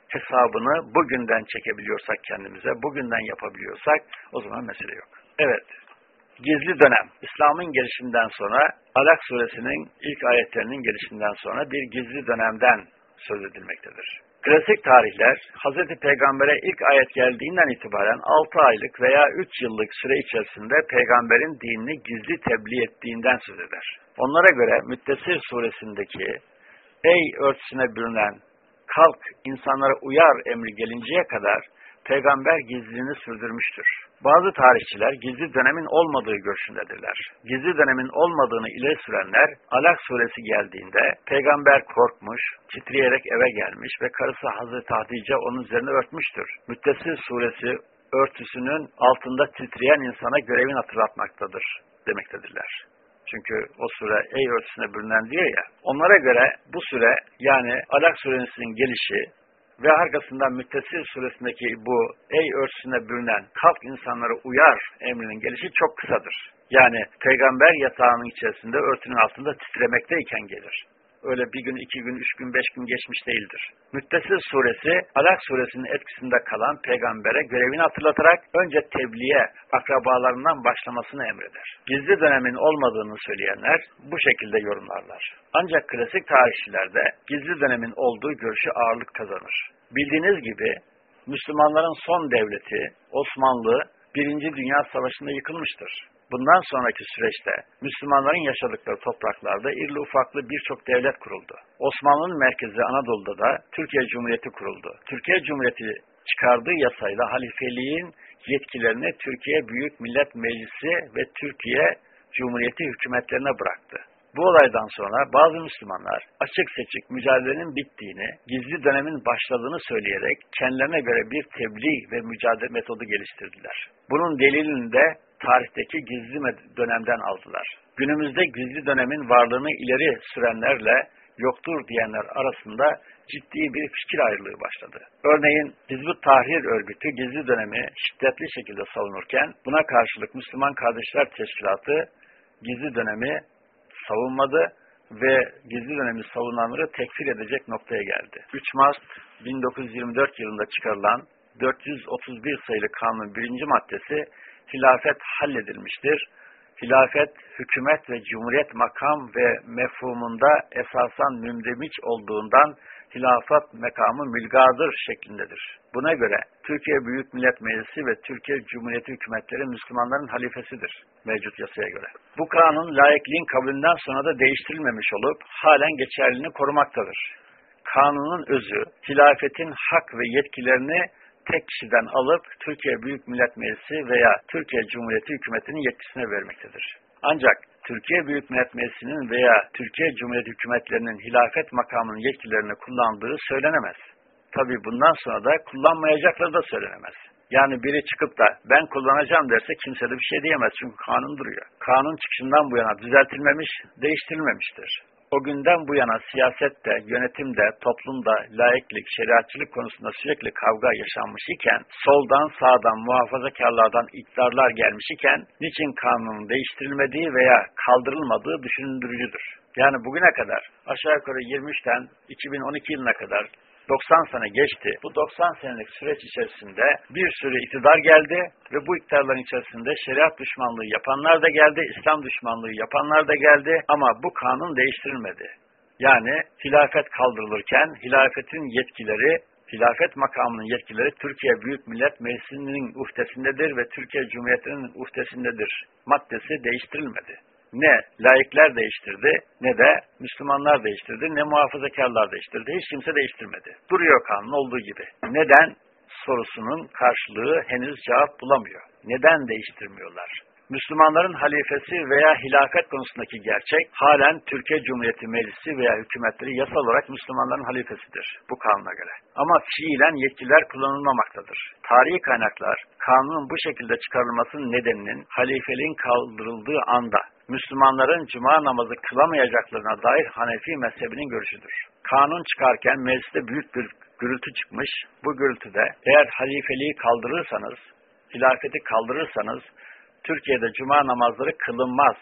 hesabını bugünden çekebiliyorsak kendimize, bugünden yapabiliyorsak o zaman mesele yok. Evet, gizli dönem, İslam'ın gelişinden sonra, Alak suresinin ilk ayetlerinin gelişinden sonra bir gizli dönemden söz edilmektedir. Klasik tarihler, Hz. Peygamber'e ilk ayet geldiğinden itibaren 6 aylık veya 3 yıllık süre içerisinde peygamberin dinini gizli tebliğ ettiğinden söz eder. Onlara göre Müttesir suresindeki ey örtüsüne bürünen kalk insanlara uyar emri gelinceye kadar peygamber gizliliğini sürdürmüştür. Bazı tarihçiler gizli dönemin olmadığı görüşündedirler. Gizli dönemin olmadığını ileri sürenler Alak suresi geldiğinde peygamber korkmuş, titreyerek eve gelmiş ve karısı Hazreti Hatice onun üzerine örtmüştür. Müttesir suresi örtüsünün altında titreyen insana görevini hatırlatmaktadır demektedirler. Çünkü o süre ey örtüsüne bürünen diyor ya. Onlara göre bu süre yani Alak suresinin gelişi ve arkasından Müttesir suresindeki bu ey örtüsüne bürünen kalk insanları uyar emrinin gelişi çok kısadır. Yani peygamber yatağının içerisinde örtünün altında titremekteyken gelir öyle bir gün, iki gün, üç gün, beş gün geçmiş değildir. Müttesir suresi, Alak suresinin etkisinde kalan peygambere görevini hatırlatarak önce tebliğe akrabalarından başlamasını emreder. Gizli dönemin olmadığını söyleyenler bu şekilde yorumlarlar. Ancak klasik tarihçilerde gizli dönemin olduğu görüşü ağırlık kazanır. Bildiğiniz gibi Müslümanların son devleti Osmanlı Birinci Dünya Savaşı'nda yıkılmıştır. Bundan sonraki süreçte Müslümanların yaşadıkları topraklarda irli ufaklı birçok devlet kuruldu. Osmanlı'nın merkezi Anadolu'da da Türkiye Cumhuriyeti kuruldu. Türkiye Cumhuriyeti çıkardığı yasayla halifeliğin yetkilerini Türkiye Büyük Millet Meclisi ve Türkiye Cumhuriyeti hükümetlerine bıraktı. Bu olaydan sonra bazı Müslümanlar açık seçik mücadelenin bittiğini, gizli dönemin başladığını söyleyerek kendilerine göre bir tebliğ ve mücadele metodu geliştirdiler. Bunun delilini de tarihteki gizli dönemden aldılar. Günümüzde gizli dönemin varlığını ileri sürenlerle yoktur diyenler arasında ciddi bir fikir ayrılığı başladı. Örneğin Hizbut Tahrir örgütü gizli dönemi şiddetli şekilde savunurken buna karşılık Müslüman Kardeşler Teşkilatı gizli dönemi savunmadı ve gizli dönemi savunanları tekfir edecek noktaya geldi. 3 Mart 1924 yılında çıkarılan 431 sayılı kanunun birinci maddesi hilafet halledilmiştir. Hilafet, hükümet ve cumhuriyet makam ve mefhumunda esasen mümdemiç olduğundan hilafet makamı mülgadır şeklindedir. Buna göre Türkiye Büyük Millet Meclisi ve Türkiye Cumhuriyeti hükümetleri Müslümanların halifesidir mevcut yasaya göre. Bu kanun layıklığın kabulünden sonra da değiştirilmemiş olup halen geçerliliğini korumaktadır. Kanunun özü, hilafetin hak ve yetkilerini tek kişiden alıp Türkiye Büyük Millet Meclisi veya Türkiye Cumhuriyeti hükümetinin yetkisine vermektedir. Ancak Türkiye Büyük Millet Meclisi'nin veya Türkiye Cumhuriyeti hükümetlerinin hilafet makamının yetkilerini kullandığı söylenemez. Tabi bundan sonra da kullanmayacakları da söylenemez. Yani biri çıkıp da ben kullanacağım derse kimse de bir şey diyemez çünkü kanun duruyor. Kanun çıkışından bu yana düzeltilmemiş, değiştirilmemiştir. O günden bu yana siyasette, yönetimde, toplumda layıklık, şeriatçılık konusunda sürekli kavga yaşanmış iken, soldan sağdan muhafazakarlardan iktidarlar gelmiş iken, niçin kanunun değiştirilmediği veya kaldırılmadığı düşündürücüdür. Yani bugüne kadar aşağı yukarı 23'ten 2012 yılına kadar 90 sene geçti. Bu 90 senelik süreç içerisinde bir sürü iktidar geldi ve bu iktidarların içerisinde şeriat düşmanlığı yapanlar da geldi, İslam düşmanlığı yapanlar da geldi ama bu kanun değiştirilmedi. Yani hilafet kaldırılırken hilafetin yetkileri hilafet makamının yetkileri Türkiye Büyük Millet Meclisi'nin uhdesindedir ve Türkiye Cumhuriyeti'nin uhdesindedir. Maddesi değiştirilmedi ne laikler değiştirdi ne de Müslümanlar değiştirdi ne muhafazakarlar değiştirdi. Hiç kimse değiştirmedi. Duruyor kanun olduğu gibi. Neden? sorusunun karşılığı henüz cevap bulamıyor. Neden değiştirmiyorlar? Müslümanların halifesi veya hilafet konusundaki gerçek halen Türkiye Cumhuriyeti Meclisi veya hükümetleri yasal olarak Müslümanların halifesidir bu kanuna göre. Ama fiilen yetkiler kullanılmamaktadır. Tarihi kaynaklar kanunun bu şekilde çıkarılmasının nedeninin halifeliğin kaldırıldığı anda Müslümanların cuma namazı kılamayacaklarına dair Hanefi mezhebinin görüşüdür. Kanun çıkarken mecliste büyük bir gürültü çıkmış. Bu gürültüde eğer halifeliği kaldırırsanız, hilafeti kaldırırsanız Türkiye'de cuma namazları kılınmaz.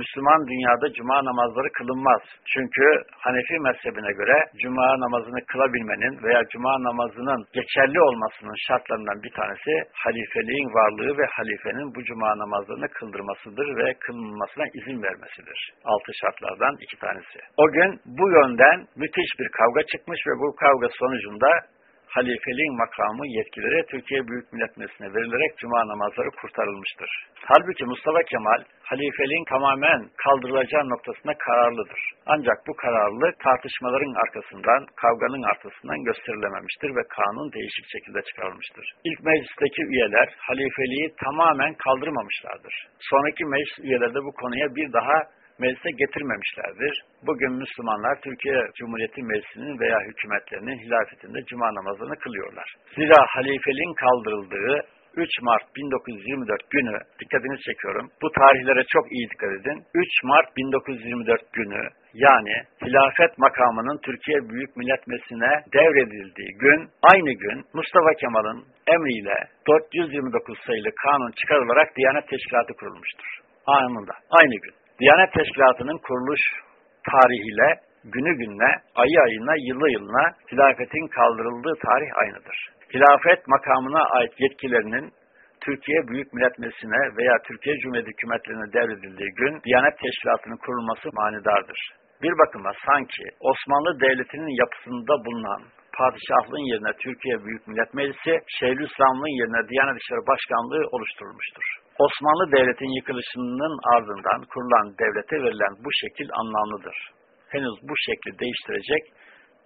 Müslüman dünyada cuma namazları kılınmaz. Çünkü Hanefi mezhebine göre cuma namazını kılabilmenin veya cuma namazının geçerli olmasının şartlarından bir tanesi halifeliğin varlığı ve halifenin bu cuma namazlarını kıldırmasıdır ve kılınmasına izin vermesidir. Altı şartlardan iki tanesi. O gün bu yönden müthiş bir kavga çıkmış ve bu kavga sonucunda halifeliğin makamı yetkileri Türkiye Büyük Millet Meclisi'ne verilerek cuma namazları kurtarılmıştır. Halbuki Mustafa Kemal halifeliğin tamamen kaldırılacağı noktasında kararlıdır. Ancak bu kararlılık tartışmaların arkasından, kavganın arkasından gösterilememiştir ve kanun değişik şekilde çıkarılmıştır. İlk meclisteki üyeler halifeliği tamamen kaldırmamışlardır. Sonraki meclis üyeleri de bu konuya bir daha meclise getirmemişlerdir. Bugün Müslümanlar Türkiye Cumhuriyeti Meclisi'nin veya hükümetlerinin hilafetinde cuma namazını kılıyorlar. Zira halifeliğin kaldırıldığı 3 Mart 1924 günü dikkatinizi çekiyorum. Bu tarihlere çok iyi dikkat edin. 3 Mart 1924 günü yani hilafet makamının Türkiye Büyük Millet Meclisi'ne devredildiği gün aynı gün Mustafa Kemal'ın emriyle 429 sayılı kanun çıkarılarak Diyanet Teşkilatı kurulmuştur. Anında, aynı gün. Diyanet Teşkilatı'nın kuruluş tarihiyle günü gününe, ayı ayına, yılı yılına hilafetin kaldırıldığı tarih aynıdır. Hilafet makamına ait yetkilerinin Türkiye Büyük Millet Meclisi'ne veya Türkiye Cumhuriyeti hükümetlerine devredildiği gün Diyanet Teşkilatı'nın kurulması manidardır. Bir bakıma sanki Osmanlı Devleti'nin yapısında bulunan padişahlığın yerine Türkiye Büyük Millet Meclisi, Şeyhülislamlığın yerine Diyanet İşleri Başkanlığı oluşturulmuştur. Osmanlı Devleti'nin yıkılışının ardından kurulan devlete verilen bu şekil anlamlıdır. Henüz bu şekli değiştirecek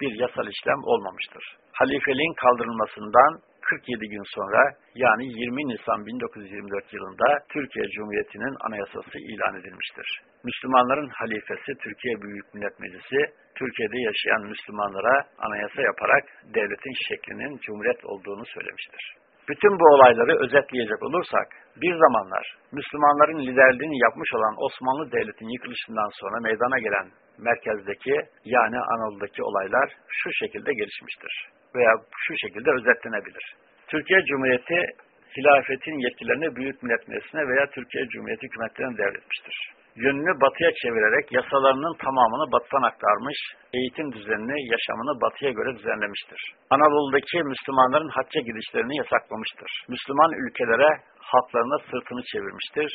bir yasal işlem olmamıştır. Halifeliğin kaldırılmasından 47 gün sonra yani 20 Nisan 1924 yılında Türkiye Cumhuriyeti'nin anayasası ilan edilmiştir. Müslümanların halifesi Türkiye Büyük Millet Meclisi, Türkiye'de yaşayan Müslümanlara anayasa yaparak devletin şeklinin cumhuriyet olduğunu söylemiştir. Bütün bu olayları özetleyecek olursak, bir zamanlar Müslümanların liderliğini yapmış olan Osmanlı Devleti'nin yıkılışından sonra meydana gelen merkezdeki yani Anadolu'daki olaylar şu şekilde gelişmiştir veya şu şekilde özetlenebilir. Türkiye Cumhuriyeti hilafetin yetkilerini Büyük Millet Meclisi'ne veya Türkiye Cumhuriyeti hükümetlerine devretmiştir. Yönünü batıya çevirerek yasalarının tamamını batıdan aktarmış, eğitim düzenini, yaşamını batıya göre düzenlemiştir. Anadolu'daki Müslümanların hacca gidişlerini yasaklamıştır. Müslüman ülkelere halklarına sırtını çevirmiştir.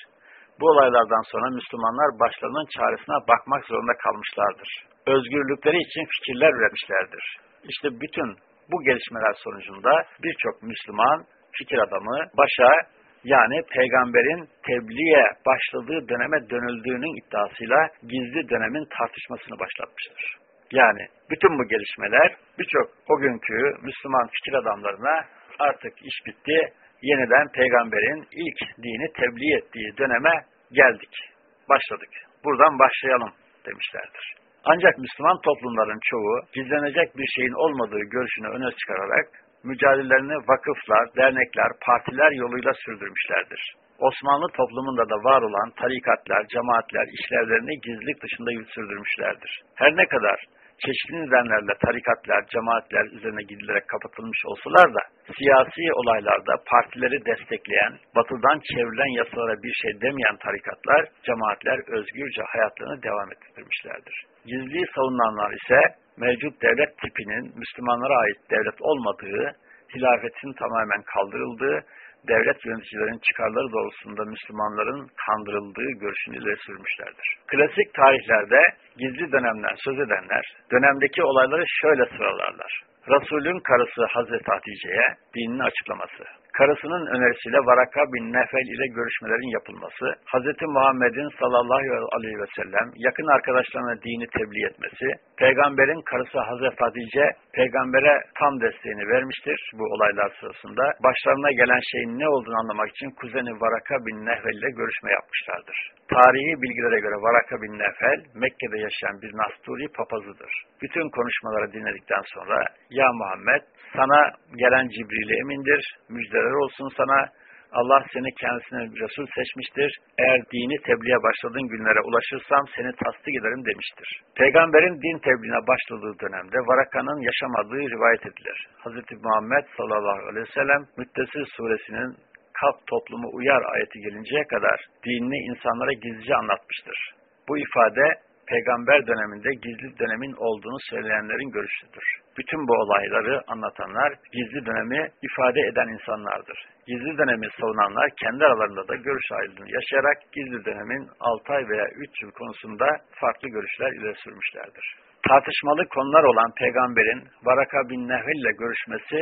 Bu olaylardan sonra Müslümanlar başlarının çaresine bakmak zorunda kalmışlardır. Özgürlükleri için fikirler üretmişlerdir. İşte bütün bu gelişmeler sonucunda birçok Müslüman fikir adamı başa yani peygamberin tebliğe başladığı döneme dönüldüğünün iddiasıyla gizli dönemin tartışmasını başlatmıştır. Yani bütün bu gelişmeler birçok o günkü Müslüman fikir adamlarına artık iş bitti, yeniden peygamberin ilk dini tebliğ ettiği döneme geldik, başladık. Buradan başlayalım demişlerdir. Ancak Müslüman toplumların çoğu gizlenecek bir şeyin olmadığı görüşünü öne çıkararak mücadelelerini vakıflar, dernekler, partiler yoluyla sürdürmüşlerdir. Osmanlı toplumunda da var olan tarikatlar, cemaatler işlevlerini gizlilik dışında sürdürmüşlerdir. Her ne kadar çeşitli nedenlerle tarikatlar, cemaatler üzerine gidilerek kapatılmış olsalar da siyasi olaylarda partileri destekleyen, batıdan çevrilen yasalara bir şey demeyen tarikatlar, cemaatler özgürce hayatlarını devam ettirmişlerdir. Gizliyi savunanlar ise mevcut devlet tipinin Müslümanlara ait devlet olmadığı, hilafetin tamamen kaldırıldığı, devlet yöneticilerin çıkarları doğrultusunda Müslümanların kandırıldığı görüşünü ileri sürmüşlerdir. Klasik tarihlerde gizli dönemden söz edenler, dönemdeki olayları şöyle sıralarlar. Resulün karısı Hazreti Hatice'ye dinini açıklaması, karısının önerisiyle Varaka bin Nefel ile görüşmelerin yapılması, Hz. Muhammed'in sallallahu aleyhi ve sellem yakın arkadaşlarına dini tebliğ etmesi, peygamberin karısı Hz. Hatice peygambere tam desteğini vermiştir bu olaylar sırasında. Başlarına gelen şeyin ne olduğunu anlamak için kuzeni Varaka bin Nefel ile görüşme yapmışlardır. Tarihi bilgilere göre Varaka bin Nefel, Mekke'de yaşayan bir Nasturi papazıdır. Bütün konuşmaları dinledikten sonra, Ya Muhammed, sana gelen Cibril emindir, müjdeler olsun sana, Allah seni kendisine Resul seçmiştir. Eğer dini tebliğe başladığın günlere ulaşırsam seni tasdik ederim demiştir. Peygamberin din tebliğine başladığı dönemde Varaka'nın yaşamadığı rivayet edilir. Hz. Muhammed sallallahu aleyhi ve sellem Müttesir suresinin kalk toplumu uyar ayeti gelinceye kadar dinini insanlara gizlice anlatmıştır. Bu ifade peygamber döneminde gizli dönemin olduğunu söyleyenlerin görüşüdür. Bütün bu olayları anlatanlar gizli dönemi ifade eden insanlardır. Gizli dönemi savunanlar kendi aralarında da görüş ayrılığını yaşayarak gizli dönemin 6 ay veya 3 yıl konusunda farklı görüşler ileri sürmüşlerdir. Tartışmalı konular olan peygamberin Varaka bin Nehvel ile görüşmesi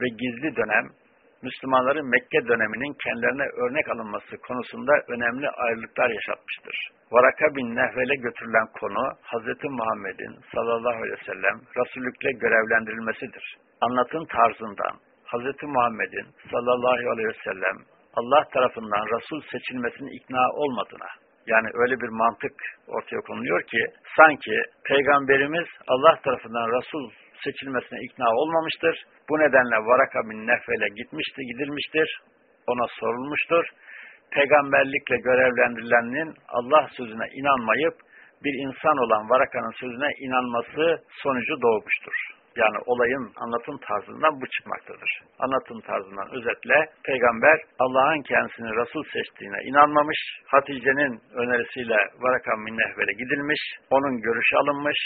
ve gizli dönem Müslümanların Mekke döneminin kendilerine örnek alınması konusunda önemli ayrılıklar yaşatmıştır. Varaka bin Nehvel'e götürülen konu Hz. Muhammed'in sallallahu aleyhi ve sellem Resullükle görevlendirilmesidir. Anlatım tarzından Hz. Muhammed'in sallallahu aleyhi ve sellem Allah tarafından Resul seçilmesinin ikna olmadığına, yani öyle bir mantık ortaya konuluyor ki, sanki Peygamberimiz Allah tarafından Resul seçilmesine ikna olmamıştır. Bu nedenle Varaka bin Nefvel'e gitmişti, gidilmiştir. Ona sorulmuştur. Peygamberlikle görevlendirilenin Allah sözüne inanmayıp bir insan olan Varaka'nın sözüne inanması sonucu doğmuştur. Yani olayın anlatım tarzından bu çıkmaktadır. Anlatım tarzından özetle peygamber Allah'ın kendisini Resul seçtiğine inanmamış, Hatice'nin önerisiyle Varaka bin Nehvel'e gidilmiş, onun görüşü alınmış,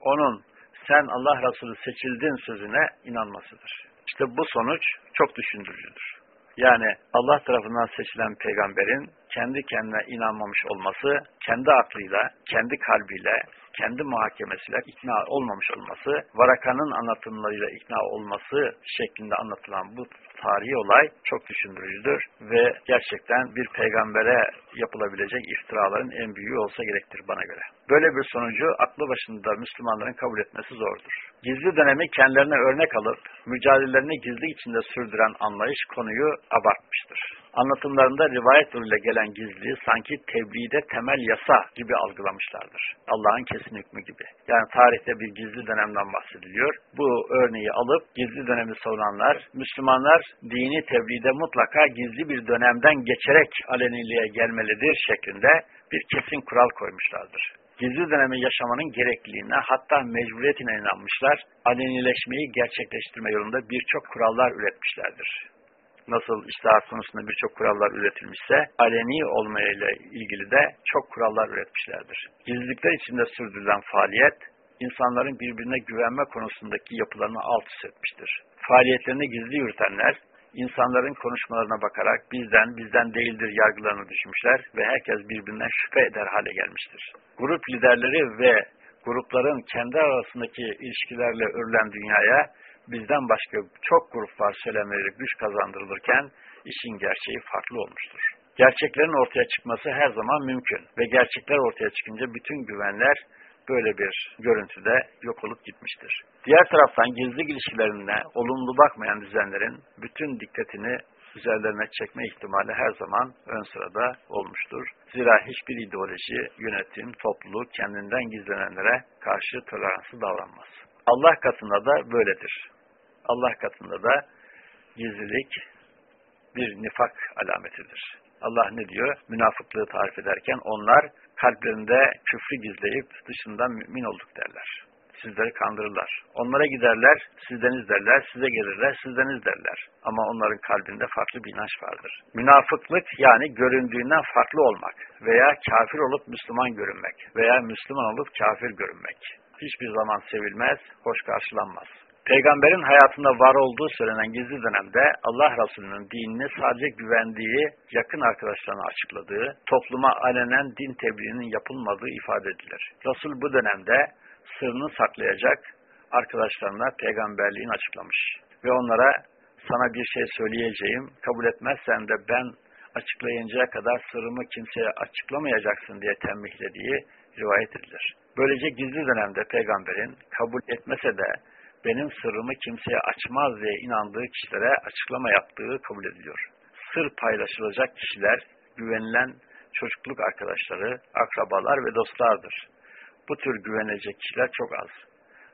onun sen Allah Resulü seçildin sözüne inanmasıdır. İşte bu sonuç çok düşündürücüdür. Yani Allah tarafından seçilen peygamberin kendi kendine inanmamış olması, kendi aklıyla, kendi kalbiyle, kendi muhakemesiyle ikna olmamış olması, Varaka'nın anlatımlarıyla ikna olması şeklinde anlatılan bu tarihi olay çok düşündürücüdür ve gerçekten bir peygambere yapılabilecek iftiraların en büyüğü olsa gerektir bana göre. Böyle bir sonucu aklı başında Müslümanların kabul etmesi zordur. Gizli dönemi kendilerine örnek alıp mücadelelerini gizli içinde sürdüren anlayış konuyu abartmıştır. Anlatımlarında rivayet yoluyla gelen gizliyi sanki tebliğde temel yasa gibi algılamışlardır. Allah'ın kesin hükmü gibi. Yani tarihte bir gizli dönemden bahsediliyor. Bu örneği alıp gizli dönemi savunanlar, Müslümanlar dini tebliğde mutlaka gizli bir dönemden geçerek aleniliğe gelmelidir şeklinde bir kesin kural koymuşlardır gizli dönemi yaşamanın gerekliliğine hatta mecburiyetine inanmışlar, alenileşmeyi gerçekleştirme yolunda birçok kurallar üretmişlerdir. Nasıl iştahat konusunda birçok kurallar üretilmişse, aleni olmayla ilgili de çok kurallar üretmişlerdir. Gizlilikler içinde sürdürülen faaliyet, insanların birbirine güvenme konusundaki yapılarını alt üst etmiştir. Faaliyetlerini gizli yürütenler, insanların konuşmalarına bakarak bizden, bizden değildir yargılarını düşmüşler ve herkes birbirinden şüphe eder hale gelmiştir. Grup liderleri ve grupların kendi arasındaki ilişkilerle örülen dünyaya bizden başka çok grup var söylemeleri güç kazandırılırken işin gerçeği farklı olmuştur. Gerçeklerin ortaya çıkması her zaman mümkün ve gerçekler ortaya çıkınca bütün güvenler böyle bir görüntüde yok olup gitmiştir. Diğer taraftan gizli ilişkilerine olumlu bakmayan düzenlerin bütün dikkatini üzerlerine çekme ihtimali her zaman ön sırada olmuştur. Zira hiçbir ideoloji, yönetim, topluluk kendinden gizlenenlere karşı toleranslı davranmaz. Allah katında da böyledir. Allah katında da gizlilik bir nifak alametidir. Allah ne diyor? Münafıklığı tarif ederken onlar kalplerinde küfrü gizleyip dışından mümin olduk derler. Sizleri kandırırlar. Onlara giderler, sizdeniz derler, size gelirler, sizdeniz derler. Ama onların kalbinde farklı bir inanç vardır. Münafıklık yani göründüğünden farklı olmak veya kafir olup Müslüman görünmek veya Müslüman olup kafir görünmek. Hiçbir zaman sevilmez, hoş karşılanmaz. Peygamberin hayatında var olduğu söylenen gizli dönemde Allah Resulü'nün dinini sadece güvendiği, yakın arkadaşlarına açıkladığı, topluma alenen din tebliğinin yapılmadığı ifade edilir. Resul bu dönemde sırrını saklayacak arkadaşlarına peygamberliğini açıklamış ve onlara sana bir şey söyleyeceğim, kabul etmezsen de ben açıklayıncaya kadar sırrımı kimseye açıklamayacaksın diye tembihlediği rivayet edilir. Böylece gizli dönemde peygamberin kabul etmese de benim sırrımı kimseye açmaz diye inandığı kişilere açıklama yaptığı kabul ediliyor. Sır paylaşılacak kişiler güvenilen çocukluk arkadaşları, akrabalar ve dostlardır. Bu tür güvenilecek kişiler çok az.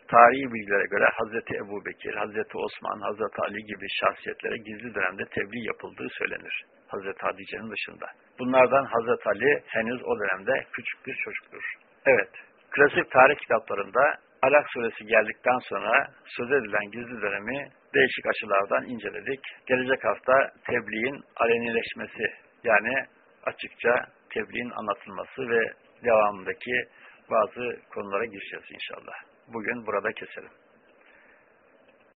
Tarihi bilgilere göre Hazreti Ebu Bekir, Hazreti Osman, Hazreti Ali gibi şahsiyetlere gizli dönemde tebliğ yapıldığı söylenir. Hazreti Hatice'nin dışında. Bunlardan Hazreti Ali henüz o dönemde küçük bir çocuktur. Evet, klasik tarih kitaplarında Alak suresi geldikten sonra söz edilen gizli dönemi değişik açılardan inceledik. Gelecek hafta tebliğin alenileşmesi yani açıkça tebliğin anlatılması ve devamındaki bazı konulara gireceğiz inşallah. Bugün burada keselim.